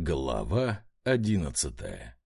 Глава одиннадцатая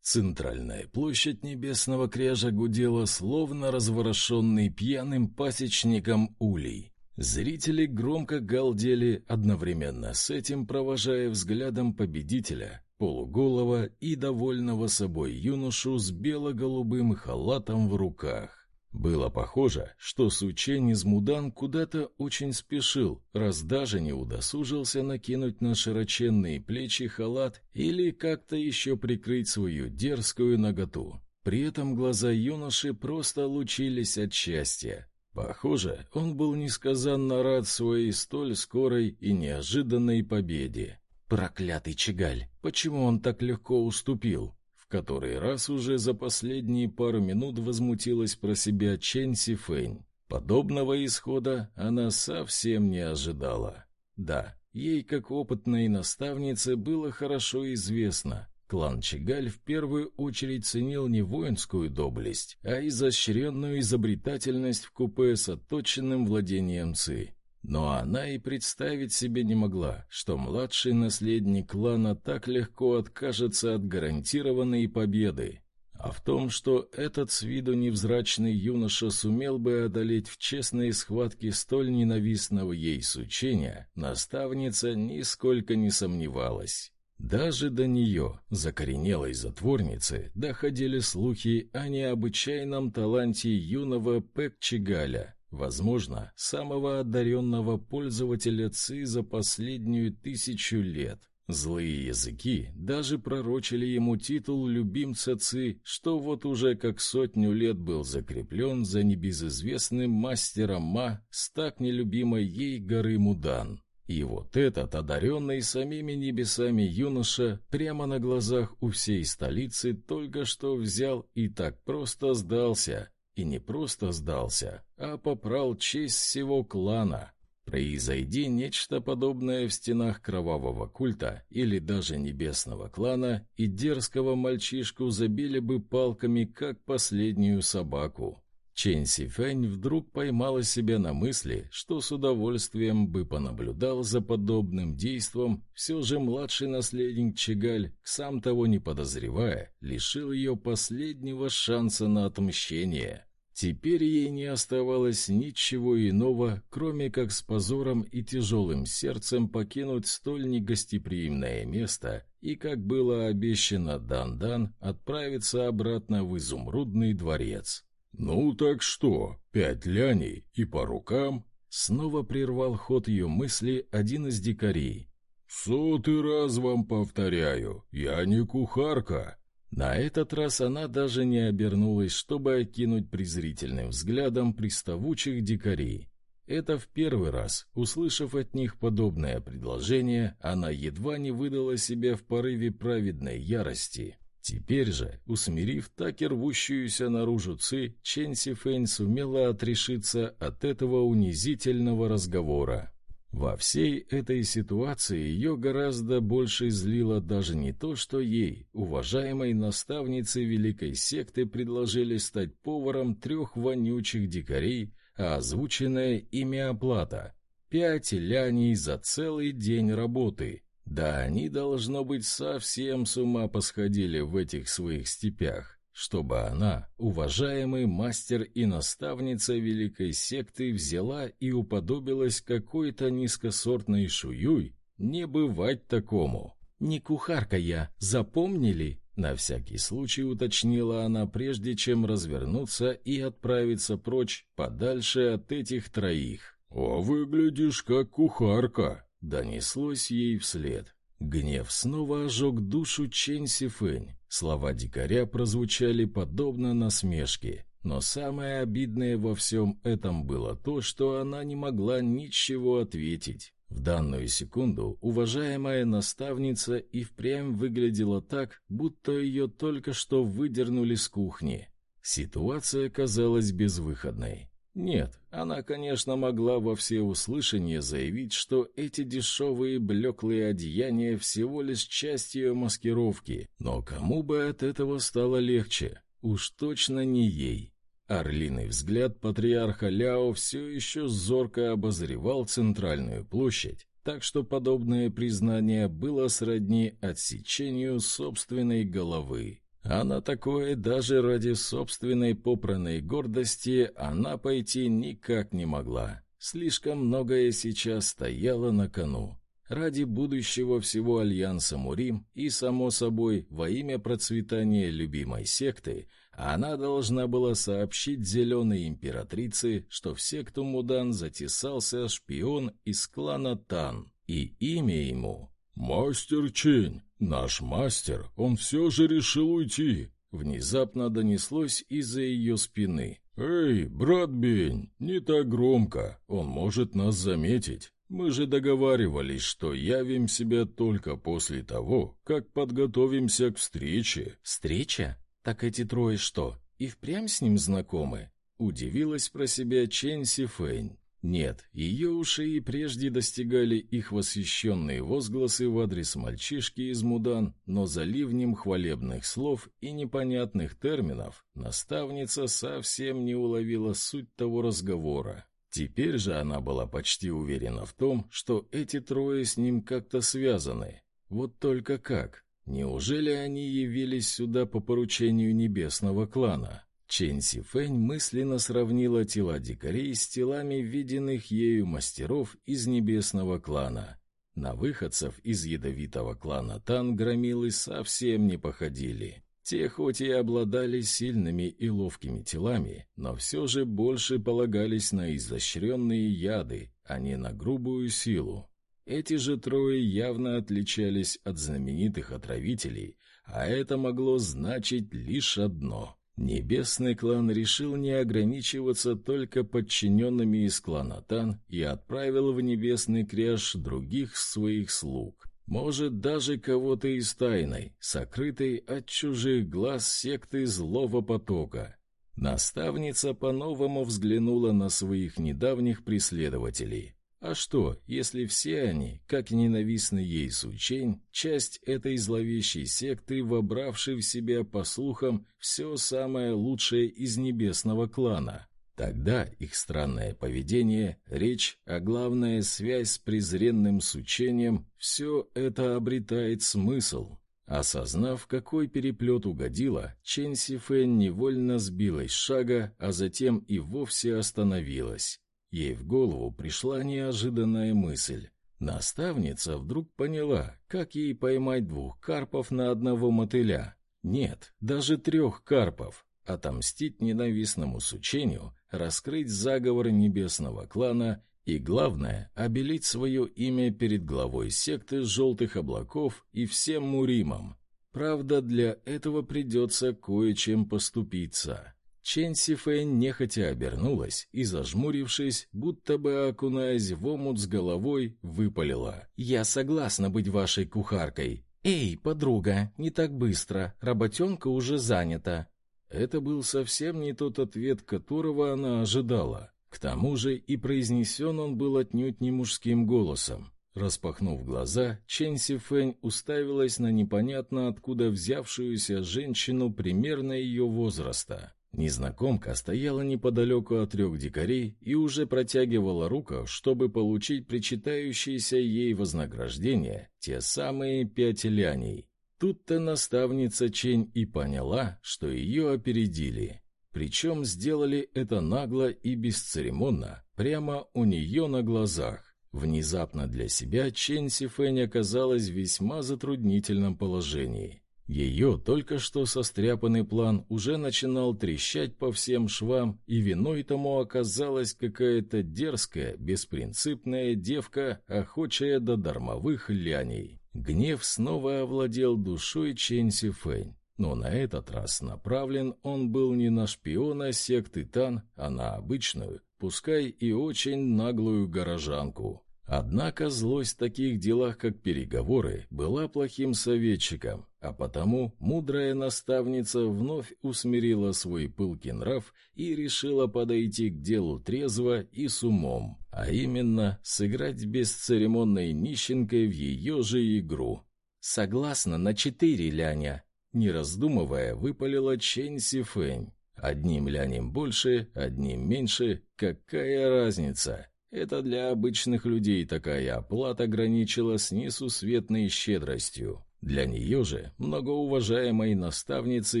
Центральная площадь Небесного Кряжа гудела, словно разворошенный пьяным пасечником улей. Зрители громко галдели, одновременно с этим провожая взглядом победителя, полуголого и довольного собой юношу с бело-голубым халатом в руках. Было похоже, что Сучень из Мудан куда-то очень спешил, раз даже не удосужился накинуть на широченные плечи халат или как-то еще прикрыть свою дерзкую наготу. При этом глаза юноши просто лучились от счастья. Похоже, он был несказанно рад своей столь скорой и неожиданной победе. Проклятый Чигаль, почему он так легко уступил? Который раз уже за последние пару минут возмутилась про себя Чен Сифэнь. Подобного исхода она совсем не ожидала. Да, ей, как опытной наставнице, было хорошо известно. Клан Чигаль в первую очередь ценил не воинскую доблесть, а изощренную изобретательность в купе с отточенным владением ци. Но она и представить себе не могла, что младший наследник клана так легко откажется от гарантированной победы. А в том, что этот с виду невзрачный юноша сумел бы одолеть в честной схватке столь ненавистного ей сучения, наставница нисколько не сомневалась. Даже до нее, закоренелой затворницы, доходили слухи о необычайном таланте юного Пэкчигаля, Возможно, самого одаренного пользователя ЦИ за последнюю тысячу лет. Злые языки даже пророчили ему титул любимца ЦИ, что вот уже как сотню лет был закреплен за небезызвестным мастером Ма с так нелюбимой ей горы Мудан. И вот этот, одаренный самими небесами юноша, прямо на глазах у всей столицы только что взял и так просто сдался, и не просто сдался, а попрал честь всего клана. Произойди нечто подобное в стенах кровавого культа или даже небесного клана, и дерзкого мальчишку забили бы палками, как последнюю собаку. Чен Сифэнь вдруг поймала себя на мысли, что с удовольствием бы понаблюдал за подобным действом, все же младший наследник Чигаль, сам того не подозревая, лишил ее последнего шанса на отмщение. Теперь ей не оставалось ничего иного, кроме как с позором и тяжелым сердцем покинуть столь негостеприимное место и, как было обещано Дан-Дан, отправиться обратно в Изумрудный дворец. «Ну так что, пять ляней и по рукам?» Снова прервал ход ее мысли один из дикарей. «Сотый раз вам повторяю, я не кухарка, на этот раз она даже не обернулась, чтобы окинуть презрительным взглядом приставучих дикарей. Это в первый раз, услышав от них подобное предложение, она едва не выдала себя в порыве праведной ярости. Теперь же, усмирив так и рвущуюся наружу Ци, Чен Сифэнь сумела отрешиться от этого унизительного разговора. Во всей этой ситуации ее гораздо больше злило даже не то, что ей, уважаемой наставнице великой секты, предложили стать поваром трех вонючих дикарей, а озвученная ими оплата — пять ляней за целый день работы. Да они, должно быть, совсем с ума посходили в этих своих степях чтобы она, уважаемый мастер и наставница великой секты, взяла и уподобилась какой-то низкосортной шуюй, не бывать такому. «Не кухарка я, запомнили?» На всякий случай уточнила она, прежде чем развернуться и отправиться прочь, подальше от этих троих. «О, выглядишь как кухарка!» — донеслось ей вслед. Гнев снова ожег душу Чэнь Сифэнь. Слова дикаря прозвучали подобно насмешке, но самое обидное во всем этом было то, что она не могла ничего ответить. В данную секунду уважаемая наставница и впрямь выглядела так, будто ее только что выдернули с кухни. Ситуация казалась безвыходной. Нет, она, конечно, могла во всеуслышание заявить, что эти дешевые блеклые одеяния всего лишь часть ее маскировки, но кому бы от этого стало легче? Уж точно не ей. Орлиный взгляд патриарха Ляо все еще зорко обозревал центральную площадь, так что подобное признание было сродни отсечению собственной головы. А на такое даже ради собственной попранной гордости она пойти никак не могла. Слишком многое сейчас стояло на кону. Ради будущего всего Альянса Мурим и, само собой, во имя процветания любимой секты, она должна была сообщить Зеленой Императрице, что в секту Мудан затесался шпион из клана Тан, и имя ему «Мастер Чень, наш мастер, он все же решил уйти», внезапно донеслось из-за ее спины. «Эй, брат Бень, не так громко, он может нас заметить. Мы же договаривались, что явим себя только после того, как подготовимся к встрече». «Встреча? Так эти трое что, и впрямь с ним знакомы?» Удивилась про себя Чен Сифэнь. Нет, ее уши и прежде достигали их восхищенные возгласы в адрес мальчишки из Мудан, но за ливнем хвалебных слов и непонятных терминов наставница совсем не уловила суть того разговора. Теперь же она была почти уверена в том, что эти трое с ним как-то связаны. Вот только как? Неужели они явились сюда по поручению небесного клана? Чен Сифэнь мысленно сравнила тела дикарей с телами виденных ею мастеров из небесного клана. На выходцев из ядовитого клана Тан громилы совсем не походили. Те хоть и обладали сильными и ловкими телами, но все же больше полагались на изощренные яды, а не на грубую силу. Эти же трое явно отличались от знаменитых отравителей, а это могло значить лишь одно — Небесный клан решил не ограничиваться только подчиненными из клана Тан и отправил в Небесный Кряж других своих слуг. Может, даже кого-то из тайной, сокрытой от чужих глаз секты злого потока. Наставница по-новому взглянула на своих недавних преследователей. А что, если все они, как ненавистный ей Сучень, часть этой зловещей секты, вобравшей в себя, по слухам, все самое лучшее из небесного клана? Тогда их странное поведение, речь, а главное связь с презренным Сучением, все это обретает смысл. Осознав, какой переплет угодила, Чен Сифэн невольно сбилась с шага, а затем и вовсе остановилась. Ей в голову пришла неожиданная мысль. Наставница вдруг поняла, как ей поймать двух карпов на одного мотыля. Нет, даже трех карпов. Отомстить ненавистному сучению, раскрыть заговор небесного клана и, главное, обелить свое имя перед главой секты желтых облаков и всем Муримом. Правда, для этого придется кое-чем поступиться. Чен Сифэнь нехотя обернулась и, зажмурившись, будто бы окунаясь в омут с головой, выпалила. «Я согласна быть вашей кухаркой. Эй, подруга, не так быстро, работенка уже занята». Это был совсем не тот ответ, которого она ожидала. К тому же и произнесен он был отнюдь не мужским голосом. Распахнув глаза, Чен Сифэнь уставилась на непонятно откуда взявшуюся женщину примерно ее возраста. Незнакомка стояла неподалеку от трех дикарей и уже протягивала руку, чтобы получить причитающееся ей вознаграждение, те самые пять ляней. Тут-то наставница Чень и поняла, что ее опередили. Причем сделали это нагло и бесцеремонно, прямо у нее на глазах. Внезапно для себя Чен Сифэнь оказалась в весьма затруднительном положении. Ее только что состряпанный план уже начинал трещать по всем швам, и виной тому оказалась какая-то дерзкая, беспринципная девка, охочая до дармовых ляней. Гнев снова овладел душой Ченси Фэнь. Но на этот раз направлен он был не на шпиона секты Тан, а на обычную, пускай и очень наглую горожанку. Однако злость в таких делах, как переговоры, была плохим советчиком, а потому мудрая наставница вновь усмирила свой пылкий нрав и решила подойти к делу трезво и с умом, а именно сыграть бесцеремонной нищенкой в ее же игру. «Согласна на четыре, Ляня», — не раздумывая, выпалила Чэнь Сифэнь. «Одним лянем больше, одним меньше, какая разница?» Это для обычных людей такая оплата граничила с несусветной щедростью. Для нее же, многоуважаемой наставницы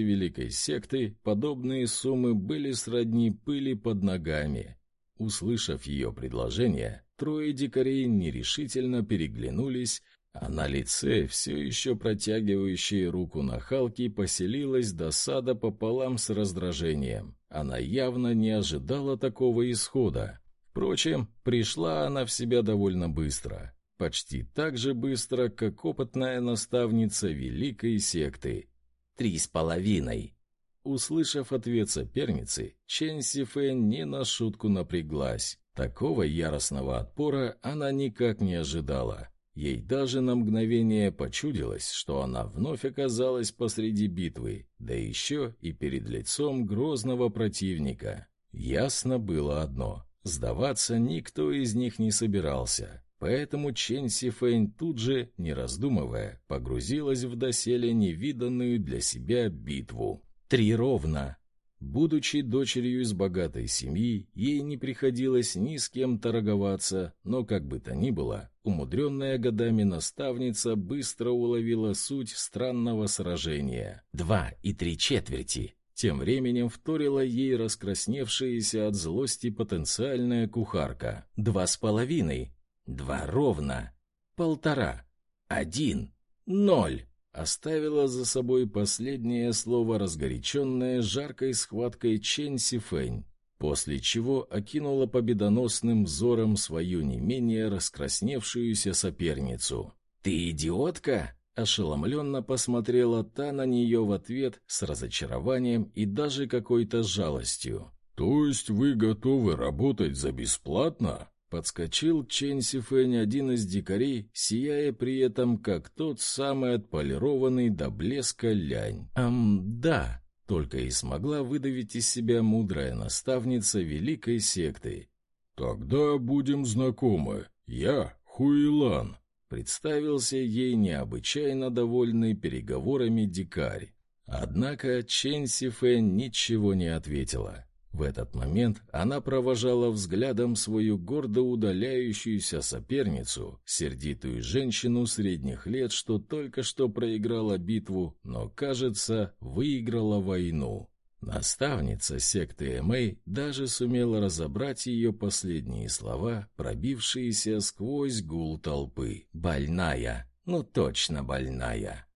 Великой Секты, подобные суммы были сродни пыли под ногами. Услышав ее предложение, трое дикарей нерешительно переглянулись, а на лице, все еще протягивающей руку на Халки, поселилась досада пополам с раздражением. Она явно не ожидала такого исхода. Впрочем, пришла она в себя довольно быстро. Почти так же быстро, как опытная наставница великой секты. «Три с половиной». Услышав ответ соперницы, Чен Сифэн не на шутку напряглась. Такого яростного отпора она никак не ожидала. Ей даже на мгновение почудилось, что она вновь оказалась посреди битвы, да еще и перед лицом грозного противника. Ясно было одно — сдаваться никто из них не собирался, поэтому Чен Сифэнь тут же, не раздумывая, погрузилась в доселе невиданную для себя битву. Три ровно, Будучи дочерью из богатой семьи, ей не приходилось ни с кем торговаться, но, как бы то ни было, умудренная годами наставница быстро уловила суть странного сражения. «Два и три четверти!» Тем временем вторила ей раскрасневшаяся от злости потенциальная кухарка. «Два с половиной!» «Два ровно!» «Полтора!» «Один!» «Ноль!» оставила за собой последнее слово разгоряченное жаркой схваткой Чен Сифэнь, после чего окинула победоносным взором свою не менее раскрасневшуюся соперницу. «Ты идиотка?» Ошеломленно посмотрела та на нее в ответ с разочарованием и даже какой-то жалостью. «То есть вы готовы работать за бесплатно?» Подскочил Чен Сифэнь, один из дикарей, сияя при этом, как тот самый отполированный до блеска лянь. «Ам, да», — только и смогла выдавить из себя мудрая наставница великой секты. «Тогда будем знакомы. Я Хуилан», — представился ей необычайно довольный переговорами дикарь. Однако Чен Сифэнь ничего не ответила. В этот момент она провожала взглядом свою гордо удаляющуюся соперницу, сердитую женщину средних лет, что только что проиграла битву, но, кажется, выиграла войну. Наставница секты Эмэй даже сумела разобрать ее последние слова, пробившиеся сквозь гул толпы. «Больная! Ну точно больная!»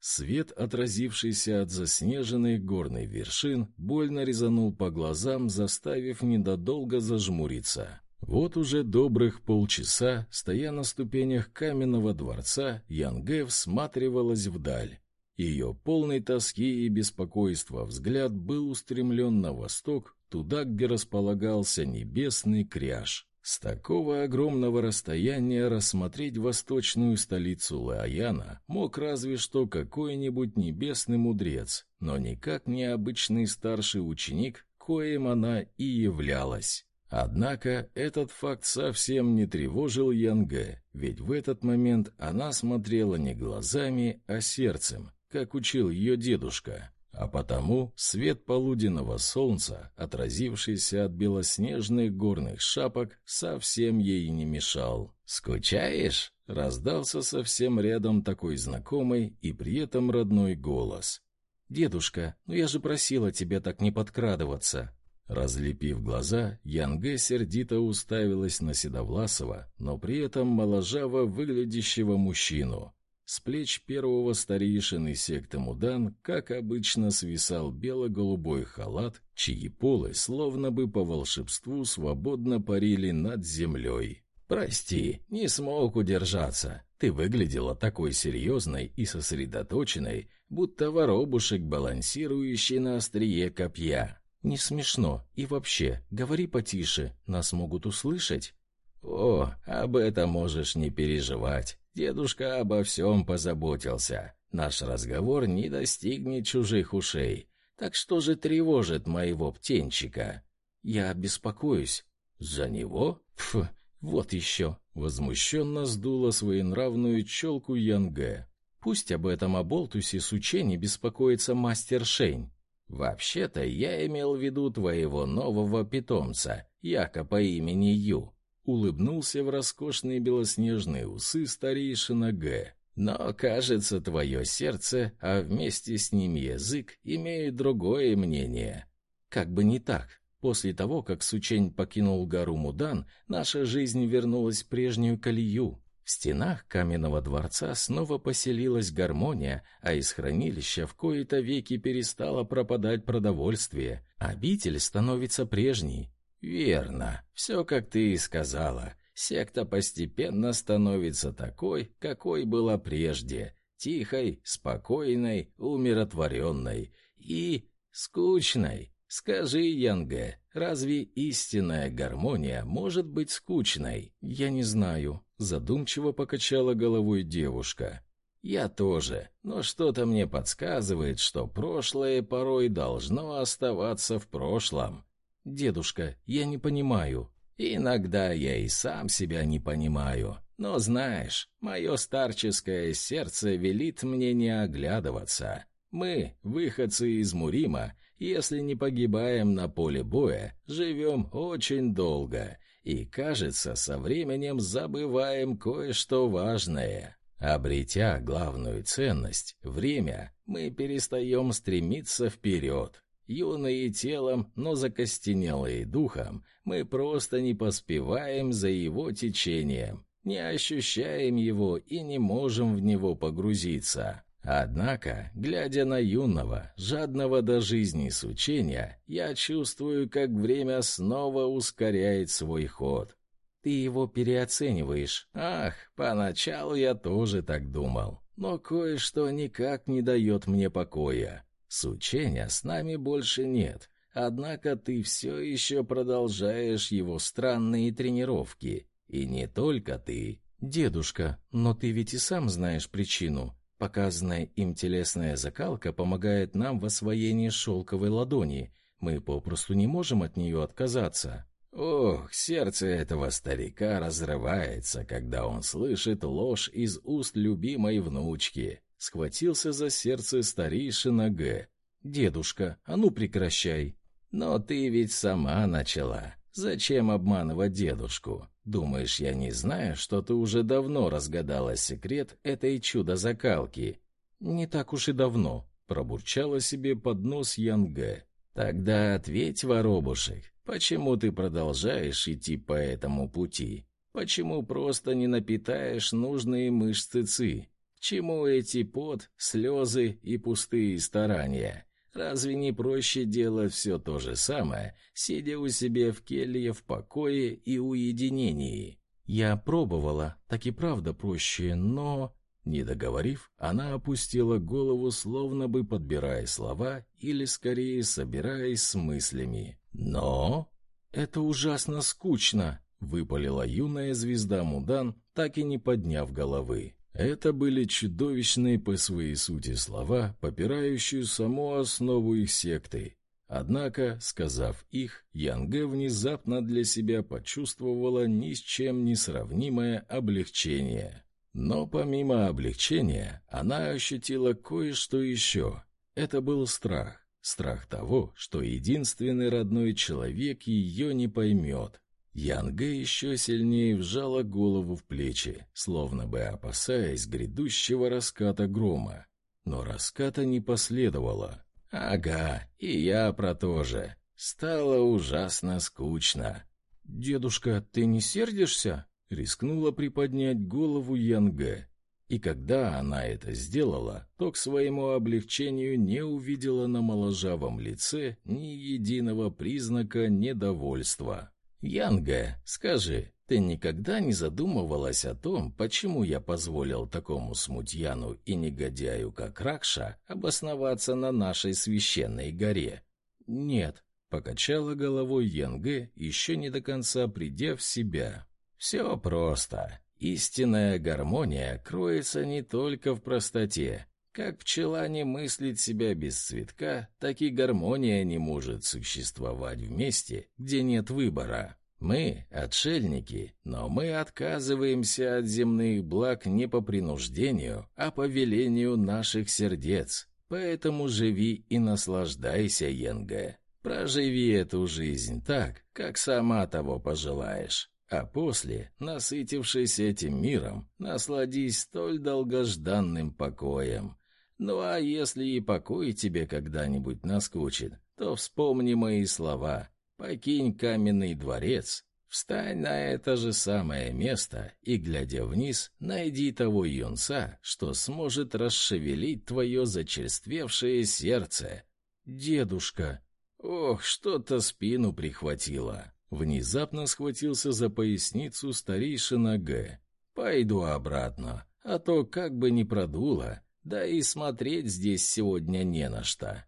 Свет, отразившийся от заснеженных горных вершин, больно резанул по глазам, заставив недодолго зажмуриться. Вот уже добрых полчаса, стоя на ступенях каменного дворца, Янге всматривалась вдаль. Ее полный тоски и беспокойства взгляд был устремлен на восток, туда, где располагался небесный кряж. С такого огромного расстояния рассмотреть восточную столицу Лаояна мог разве что какой-нибудь небесный мудрец, но никак не обычный старший ученик, коим она и являлась. Однако этот факт совсем не тревожил Янге, ведь в этот момент она смотрела не глазами, а сердцем, как учил ее дедушка. А потому свет полуденного солнца, отразившийся от белоснежных горных шапок, совсем ей не мешал. «Скучаешь?» — раздался совсем рядом такой знакомый и при этом родной голос. «Дедушка, ну я же просила тебя так не подкрадываться». Разлепив глаза, Янге сердито уставилась на Седовласова, но при этом моложаво выглядящего мужчину. С плеч первого старейшины секты Мудан, как обычно, свисал бело-голубой халат, чьи полы, словно бы по волшебству, свободно парили над землей. «Прости, не смог удержаться. Ты выглядела такой серьезной и сосредоточенной, будто воробушек, балансирующий на острие копья. Не смешно. И вообще, говори потише, нас могут услышать». «О, об этом можешь не переживать. Дедушка обо всем позаботился. Наш разговор не достигнет чужих ушей. Так что же тревожит моего птенчика? Я беспокоюсь. За него? Фу, вот еще. Возмущенно сдула своенравную челку Янге. Пусть об этом оболтусе с учени беспокоится мастер Шень. Вообще-то я имел в виду твоего нового питомца, Яко по имени Ю. Улыбнулся в роскошные белоснежные усы старейшина Г. Но, кажется, твое сердце, а вместе с ним язык, имеют другое мнение. Как бы не так. После того, как Сучень покинул гору Мудан, наша жизнь вернулась в прежнюю колею. В стенах каменного дворца снова поселилась гармония, а из хранилища в кои-то веки перестало пропадать продовольствие. Обитель становится прежней. Верно, все как ты и сказала. Секта постепенно становится такой, какой была прежде. Тихой, спокойной, умиротворенной и скучной. Скажи, Янге, разве истинная гармония может быть скучной? Я не знаю, задумчиво покачала головой девушка. Я тоже, но что-то мне подсказывает, что прошлое порой должно оставаться в прошлом. Дедушка, я не понимаю. Иногда я и сам себя не понимаю. Но знаешь, мое старческое сердце велит мне не оглядываться. Мы, выходцы из Мурима, если не погибаем на поле боя, живем очень долго и, кажется, со временем забываем кое-что важное. Обретя главную ценность — время, мы перестаем стремиться вперед. Юные телом, но закостенелые духом, мы просто не поспеваем за его течением, не ощущаем его и не можем в него погрузиться. Однако, глядя на юного, жадного до жизни с учения, я чувствую, как время снова ускоряет свой ход. Ты его переоцениваешь. Ах, поначалу я тоже так думал, но кое-что никак не дает мне покоя. С учения с нами больше нет, однако ты все еще продолжаешь его странные тренировки. И не только ты. Дедушка, но ты ведь и сам знаешь причину. Показанная им телесная закалка помогает нам в освоении шелковой ладони. Мы попросту не можем от нее отказаться. Ох, сердце этого старика разрывается, когда он слышит ложь из уст любимой внучки. Схватился за сердце старейшина Г. Дедушка, а ну прекращай. Но ты ведь сама начала. Зачем обманывать дедушку? Думаешь, я не знаю, что ты уже давно разгадала секрет этой чудо-закалки? Не так уж и давно, пробурчала себе под нос Янге. Тогда ответь, воробушек, почему ты продолжаешь идти по этому пути? Почему просто не напитаешь нужные мышцы ци? Чему эти пот, слезы и пустые старания? Разве не проще делать все то же самое, сидя у себя в келье в покое и уединении? Я пробовала, так и правда проще, но... Не договорив, она опустила голову, словно бы подбирая слова или, скорее, собираясь с мыслями. «Но...» «Это ужасно скучно», — выпалила юная звезда Мудан, так и не подняв головы. Это были чудовищные по своей сути слова, попирающие саму основу их секты. Однако, сказав их, Янге внезапно для себя почувствовала ни с чем не сравнимое облегчение. Но помимо облегчения, она ощутила кое-что еще. Это был страх. Страх того, что единственный родной человек ее не поймет, Янга еще сильнее вжала голову в плечи, словно бы опасаясь грядущего раската грома. Но раската не последовало. Ага, и я про то же. Стало ужасно скучно. «Дедушка, ты не сердишься?» — рискнула приподнять голову Янга. И когда она это сделала, то к своему облегчению не увидела на моложавом лице ни единого признака недовольства. «Янга, скажи, ты никогда не задумывалась о том, почему я позволил такому смутьяну и негодяю, как Ракша, обосноваться на нашей священной горе?» «Нет», — покачала головой Янге, еще не до конца придя в себя. «Все просто. Истинная гармония кроется не только в простоте, как пчела не мыслит себя без цветка, так и гармония не может существовать в месте, где нет выбора. Мы — отшельники, но мы отказываемся от земных благ не по принуждению, а по велению наших сердец. Поэтому живи и наслаждайся, Йенге. Проживи эту жизнь так, как сама того пожелаешь. А после, насытившись этим миром, насладись столь долгожданным покоем. Ну а если и покой тебе когда-нибудь наскучит, то вспомни мои слова. Покинь каменный дворец, встань на это же самое место и, глядя вниз, найди того юнца, что сможет расшевелить твое зачерствевшее сердце. Дедушка, ох, что-то спину прихватило. Внезапно схватился за поясницу старейшина Г. Пойду обратно, а то как бы ни продуло, да и смотреть здесь сегодня не на что.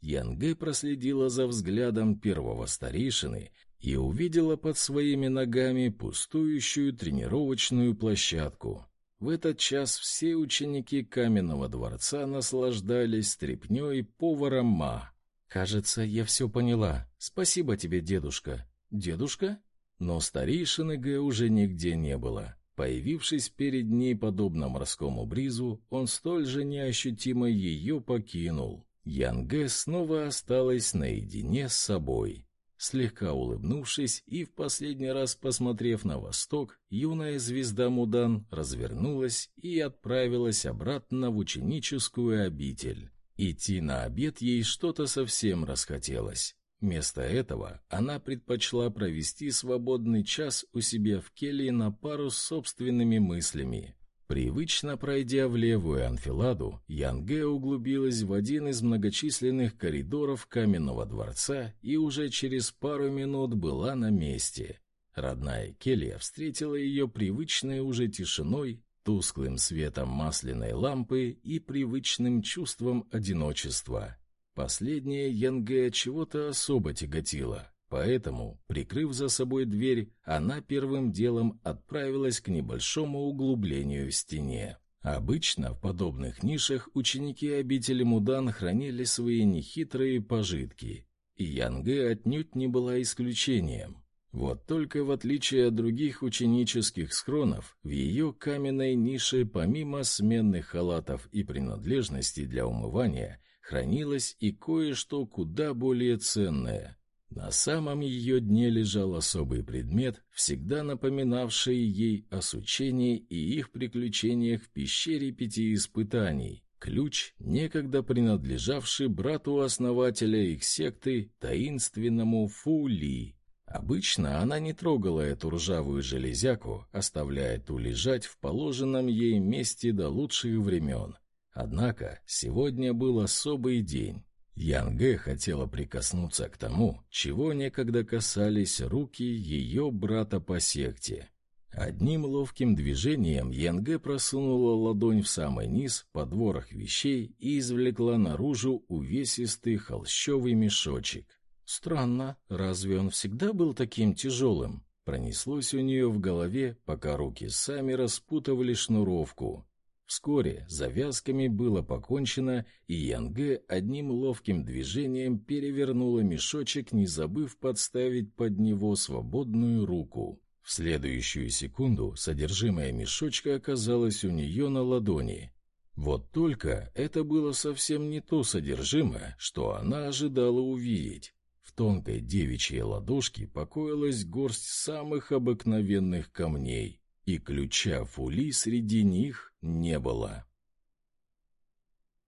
Янгэ проследила за взглядом первого старейшины и увидела под своими ногами пустующую тренировочную площадку. В этот час все ученики каменного дворца наслаждались стряпнёй повара Ма. «Кажется, я все поняла. Спасибо тебе, дедушка». «Дедушка?» Но старейшины Г уже нигде не было. Появившись перед ней подобно морскому бризу, он столь же неощутимо ее покинул. Янге снова осталась наедине с собой. Слегка улыбнувшись и в последний раз посмотрев на восток, юная звезда Мудан развернулась и отправилась обратно в ученическую обитель. Идти на обед ей что-то совсем расхотелось. Вместо этого она предпочла провести свободный час у себя в келье на пару с собственными мыслями. Привычно пройдя в левую анфиладу, Янге углубилась в один из многочисленных коридоров каменного дворца и уже через пару минут была на месте. Родная келья встретила ее привычной уже тишиной, тусклым светом масляной лампы и привычным чувством одиночества. Последнее Янге чего-то особо тяготило. Поэтому, прикрыв за собой дверь, она первым делом отправилась к небольшому углублению в стене. Обычно в подобных нишах ученики обители Мудан хранили свои нехитрые пожитки, и Янге отнюдь не была исключением. Вот только в отличие от других ученических схронов, в ее каменной нише помимо сменных халатов и принадлежностей для умывания хранилось и кое-что куда более ценное — на самом ее дне лежал особый предмет, всегда напоминавший ей о сучении и их приключениях в пещере пяти испытаний. Ключ, некогда принадлежавший брату основателя их секты, таинственному Фули. Обычно она не трогала эту ржавую железяку, оставляя ту лежать в положенном ей месте до лучших времен. Однако сегодня был особый день. Янге хотела прикоснуться к тому, чего некогда касались руки ее брата по секте. Одним ловким движением Янге просунула ладонь в самый низ под ворох вещей и извлекла наружу увесистый холщовый мешочек. Странно, разве он всегда был таким тяжелым? Пронеслось у нее в голове, пока руки сами распутывали шнуровку. Вскоре завязками было покончено, и Янге одним ловким движением перевернула мешочек, не забыв подставить под него свободную руку. В следующую секунду содержимое мешочка оказалось у нее на ладони. Вот только это было совсем не то содержимое, что она ожидала увидеть. В тонкой девичьей ладошке покоилась горсть самых обыкновенных камней и ключа Фули среди них не было.